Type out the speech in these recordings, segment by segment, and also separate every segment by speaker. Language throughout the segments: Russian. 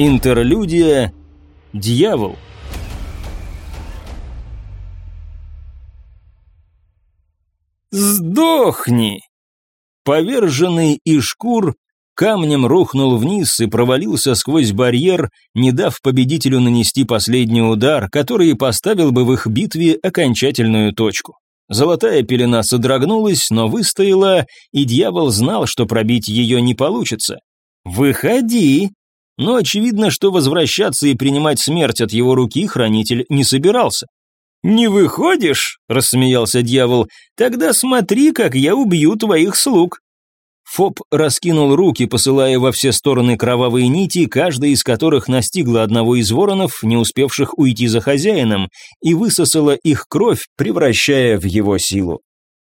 Speaker 1: Интерлюдия «Дьявол». «Сдохни!» Поверженный Ишкур камнем рухнул вниз и провалился сквозь барьер, не дав победителю нанести последний удар, который поставил бы в их битве окончательную точку. Золотая пелена содрогнулась, но выстояла, и дьявол знал, что пробить ее не получится. «Выходи!» Но очевидно, что возвращаться и принимать смерть от его руки хранитель не собирался. «Не выходишь?» – рассмеялся дьявол. «Тогда смотри, как я убью твоих слуг». Фоб раскинул руки, посылая во все стороны кровавые нити, каждая из которых настигла одного из воронов, не успевших уйти за хозяином, и высосала их кровь, превращая в его силу.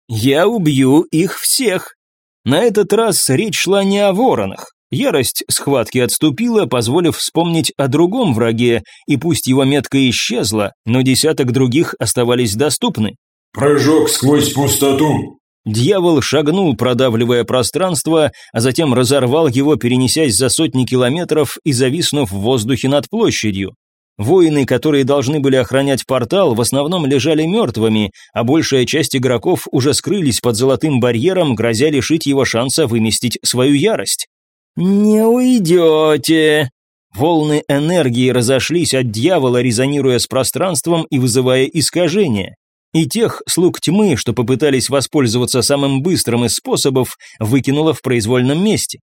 Speaker 1: «Я убью их всех!» На этот раз речь шла не о воронах. Ярость схватки отступила, позволив вспомнить о другом враге, и пусть его метка исчезла, но десяток других оставались доступны.
Speaker 2: «Прыжок сквозь пустоту!»
Speaker 1: Дьявол шагнул, продавливая пространство, а затем разорвал его, перенесясь за сотни километров и зависнув в воздухе над площадью. Воины, которые должны были охранять портал, в основном лежали мертвыми, а большая часть игроков уже скрылись под золотым барьером, грозя лишить его шанса выместить свою ярость. «Не уйдете!» Волны энергии разошлись от дьявола, резонируя с пространством и вызывая искажения. И тех слуг тьмы, что попытались воспользоваться самым быстрым из способов, выкинуло в произвольном месте.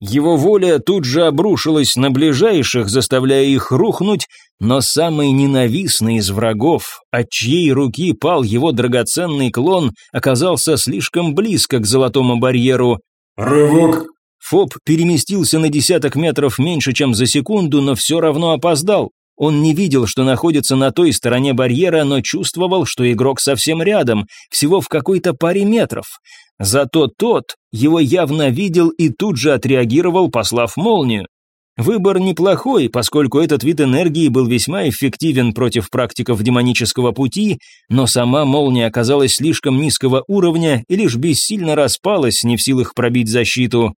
Speaker 1: Его воля тут же обрушилась на ближайших, заставляя их рухнуть, но самый ненавистный из врагов, от чьей руки пал его драгоценный клон, оказался слишком близко к золотому барьеру.
Speaker 2: «Рывок
Speaker 1: Фоб переместился на десяток метров меньше, чем за секунду, но все равно опоздал. Он не видел, что находится на той стороне барьера, но чувствовал, что игрок совсем рядом, всего в какой-то паре метров. Зато тот его явно видел и тут же отреагировал, послав молнию. Выбор неплохой, поскольку этот вид энергии был весьма эффективен против практиков демонического пути, но сама молния оказалась слишком низкого уровня и лишь бессильно распалась, не в силах пробить защиту.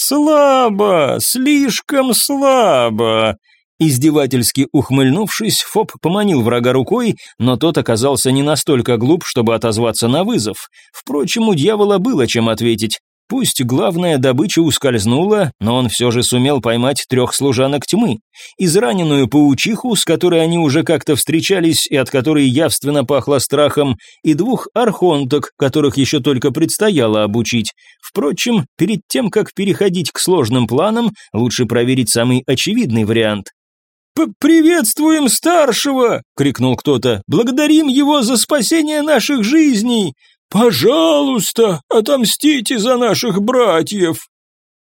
Speaker 1: «Слабо, слишком слабо!» Издевательски ухмыльнувшись, Фоб поманил врага рукой, но тот оказался не настолько глуп, чтобы отозваться на вызов. Впрочем, у дьявола было чем ответить. Пусть главная добыча ускользнула, но он все же сумел поймать трех служанок тьмы. Израненную паучиху, с которой они уже как-то встречались и от которой явственно пахло страхом, и двух архонток, которых еще только предстояло обучить. Впрочем, перед тем, как переходить к сложным планам, лучше проверить самый очевидный вариант. «Приветствуем старшего!» — крикнул кто-то. «Благодарим его за спасение наших жизней!» «Пожалуйста, отомстите за наших братьев!»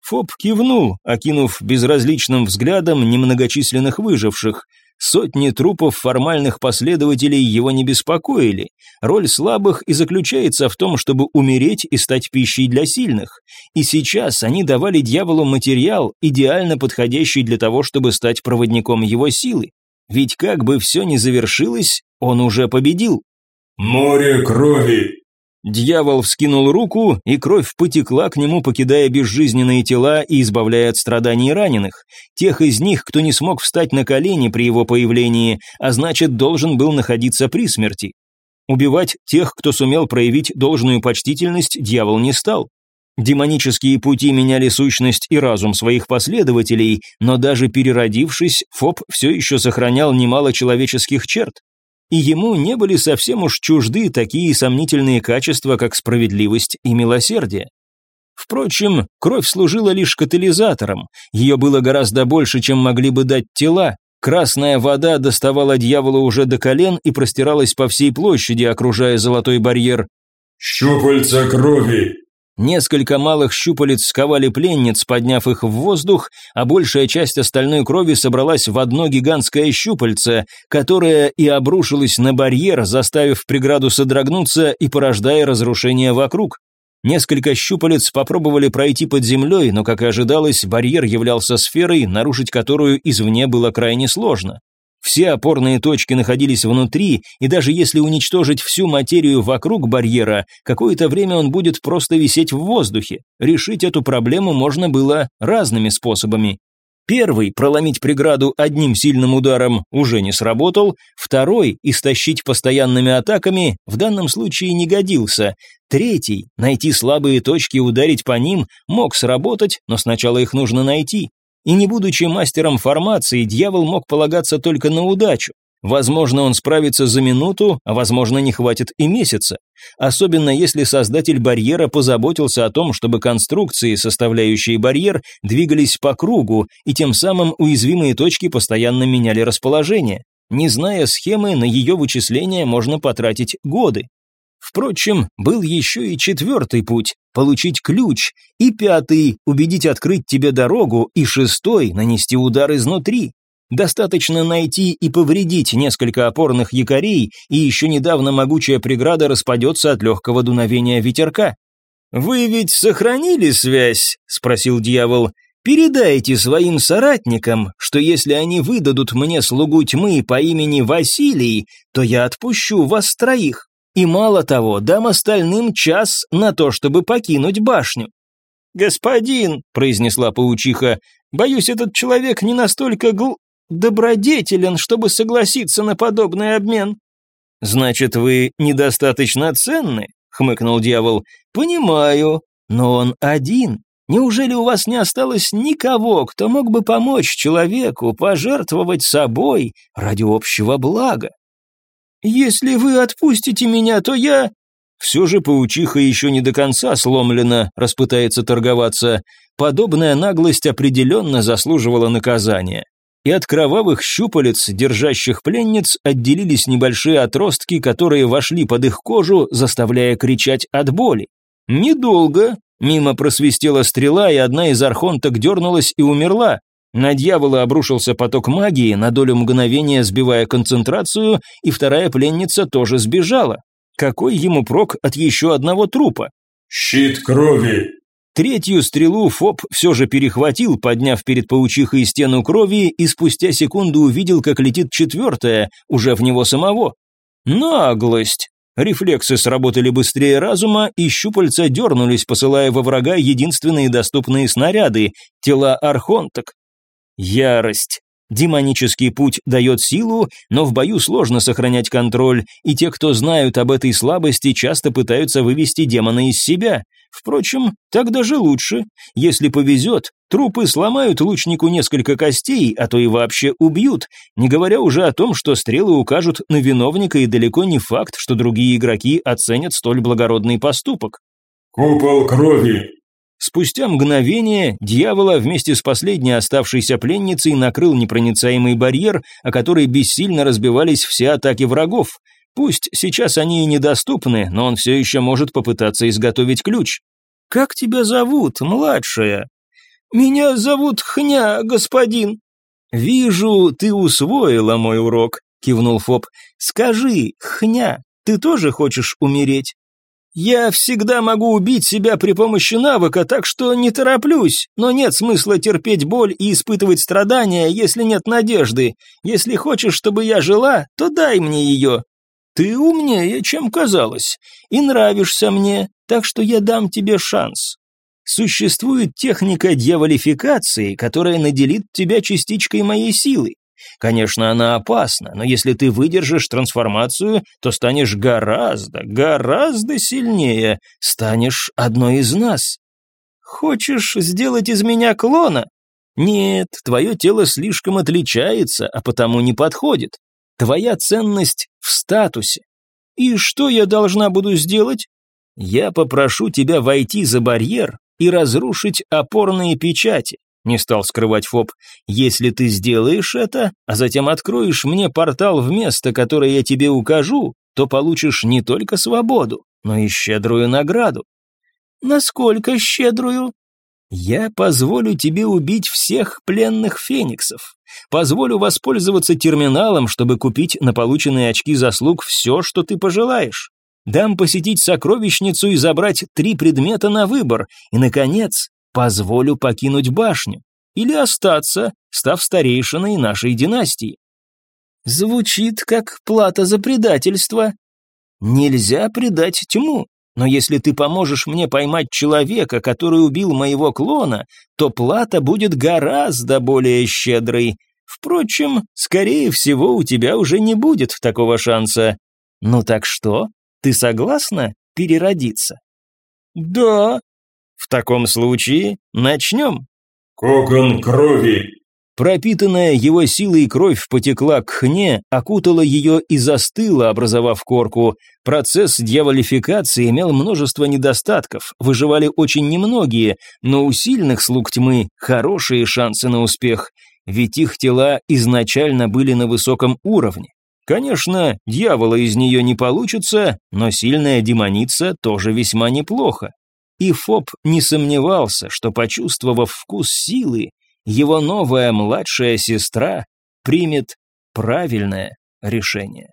Speaker 1: Фоб кивнул, окинув безразличным взглядом немногочисленных выживших. Сотни трупов формальных последователей его не беспокоили. Роль слабых и заключается в том, чтобы умереть и стать пищей для сильных. И сейчас они давали дьяволу материал, идеально подходящий для того, чтобы стать проводником его силы. Ведь как бы все ни завершилось, он уже победил.
Speaker 2: «Море крови!»
Speaker 1: Дьявол вскинул руку, и кровь потекла к нему, покидая безжизненные тела и избавляя от страданий раненых. Тех из них, кто не смог встать на колени при его появлении, а значит, должен был находиться при смерти. Убивать тех, кто сумел проявить должную почтительность, дьявол не стал. Демонические пути меняли сущность и разум своих последователей, но даже переродившись, Фоб все еще сохранял немало человеческих черт и ему не были совсем уж чужды такие сомнительные качества, как справедливость и милосердие. Впрочем, кровь служила лишь катализатором, ее было гораздо больше, чем могли бы дать тела. Красная вода доставала дьяволу уже до колен и простиралась по всей площади, окружая золотой барьер.
Speaker 2: «Щупальца крови!»
Speaker 1: Несколько малых щупалец сковали пленниц, подняв их в воздух, а большая часть остальной крови собралась в одно гигантское щупальце, которое и обрушилось на барьер, заставив преграду содрогнуться и порождая разрушение вокруг. Несколько щупалец попробовали пройти под землей, но, как и ожидалось, барьер являлся сферой, нарушить которую извне было крайне сложно. Все опорные точки находились внутри, и даже если уничтожить всю материю вокруг барьера, какое-то время он будет просто висеть в воздухе. Решить эту проблему можно было разными способами. Первый, проломить преграду одним сильным ударом, уже не сработал, второй, истощить постоянными атаками, в данном случае не годился, третий, найти слабые точки и ударить по ним, мог сработать, но сначала их нужно найти. И не будучи мастером формации, дьявол мог полагаться только на удачу. Возможно, он справится за минуту, а возможно, не хватит и месяца. Особенно если создатель барьера позаботился о том, чтобы конструкции, составляющие барьер, двигались по кругу, и тем самым уязвимые точки постоянно меняли расположение. Не зная схемы, на ее вычисление можно потратить годы. Впрочем, был еще и четвертый путь – получить ключ, и пятый – убедить открыть тебе дорогу, и шестой – нанести удар изнутри. Достаточно найти и повредить несколько опорных якорей, и еще недавно могучая преграда распадется от легкого дуновения ветерка. «Вы ведь сохранили связь?» – спросил дьявол. «Передайте своим соратникам, что если они выдадут мне слугу тьмы по имени Василий, то я отпущу вас троих. И мало того, дам остальным час на то, чтобы покинуть башню». «Господин», – произнесла паучиха, – «боюсь, этот человек не настолько гл добродетелен, чтобы согласиться на подобный обмен». «Значит, вы недостаточно ценны?» — хмыкнул дьявол. «Понимаю, но он один. Неужели у вас не осталось никого, кто мог бы помочь человеку пожертвовать собой ради общего блага? Если вы отпустите меня, то я...» Все же паучиха еще не до конца сломлена, распытается торговаться. Подобная наглость определенно заслуживала наказания и от кровавых щупалец, держащих пленниц, отделились небольшие отростки, которые вошли под их кожу, заставляя кричать от боли. Недолго. Мимо просвистела стрела, и одна из архонток дернулась и умерла. На дьявола обрушился поток магии, на долю мгновения сбивая концентрацию, и вторая пленница тоже сбежала. Какой ему прок от еще одного трупа?
Speaker 2: «Щит крови!»
Speaker 1: Третью стрелу Фоб все же перехватил, подняв перед паучихой стену крови, и спустя секунду увидел, как летит четвертая, уже в него самого. Наглость! Рефлексы сработали быстрее разума, и щупальца дернулись, посылая во врага единственные доступные снаряды – тела архонток. Ярость. Демонический путь дает силу, но в бою сложно сохранять контроль, и те, кто знают об этой слабости, часто пытаются вывести демона из себя. Впрочем, так даже лучше. Если повезет, трупы сломают лучнику несколько костей, а то и вообще убьют, не говоря уже о том, что стрелы укажут на виновника, и далеко не факт, что другие игроки оценят столь благородный поступок.
Speaker 2: «Купол крови!»
Speaker 1: Спустя мгновение дьявола вместе с последней оставшейся пленницей накрыл непроницаемый барьер, о который бессильно разбивались все атаки врагов. Пусть сейчас они и недоступны, но он все еще может попытаться изготовить ключ. «Как тебя зовут, младшая?» «Меня зовут Хня, господин». «Вижу, ты усвоила мой урок», — кивнул Фоб. «Скажи, Хня, ты тоже хочешь умереть?» «Я всегда могу убить себя при помощи навыка, так что не тороплюсь, но нет смысла терпеть боль и испытывать страдания, если нет надежды. Если хочешь, чтобы я жила, то дай мне ее. Ты умнее, чем казалось, и нравишься мне, так что я дам тебе шанс. Существует техника дьяволификации, которая наделит тебя частичкой моей силы. Конечно, она опасна, но если ты выдержишь трансформацию, то станешь гораздо, гораздо сильнее, станешь одной из нас. Хочешь сделать из меня клона? Нет, твое тело слишком отличается, а потому не подходит. Твоя ценность в статусе. И что я должна буду сделать? Я попрошу тебя войти за барьер и разрушить опорные печати. Не стал скрывать Фоб. Если ты сделаешь это, а затем откроешь мне портал в место, которое я тебе укажу, то получишь не только свободу, но и щедрую награду. Насколько щедрую? Я позволю тебе убить всех пленных фениксов. Позволю воспользоваться терминалом, чтобы купить на полученные очки заслуг все, что ты пожелаешь. Дам посетить сокровищницу и забрать три предмета на выбор. И, наконец, позволю покинуть башню. Или остаться, став старейшиной нашей династии. Звучит как плата за предательство. Нельзя предать тьму. Но если ты поможешь мне поймать человека, который убил моего клона, то плата будет гораздо более щедрой. Впрочем, скорее всего, у тебя уже не будет такого шанса. Ну так что, ты согласна переродиться? Да. В таком случае начнем.
Speaker 2: Кокон крови.
Speaker 1: Пропитанная его силой кровь потекла к хне, окутала ее и застыла, образовав корку. Процесс дьяволификации имел множество недостатков, выживали очень немногие, но у сильных слуг тьмы хорошие шансы на успех, ведь их тела изначально были на высоком уровне. Конечно, дьявола из нее не получится, но сильная демоница тоже весьма неплохо. И Фоб не сомневался, что, почувствовав вкус силы, его новая младшая сестра примет правильное решение.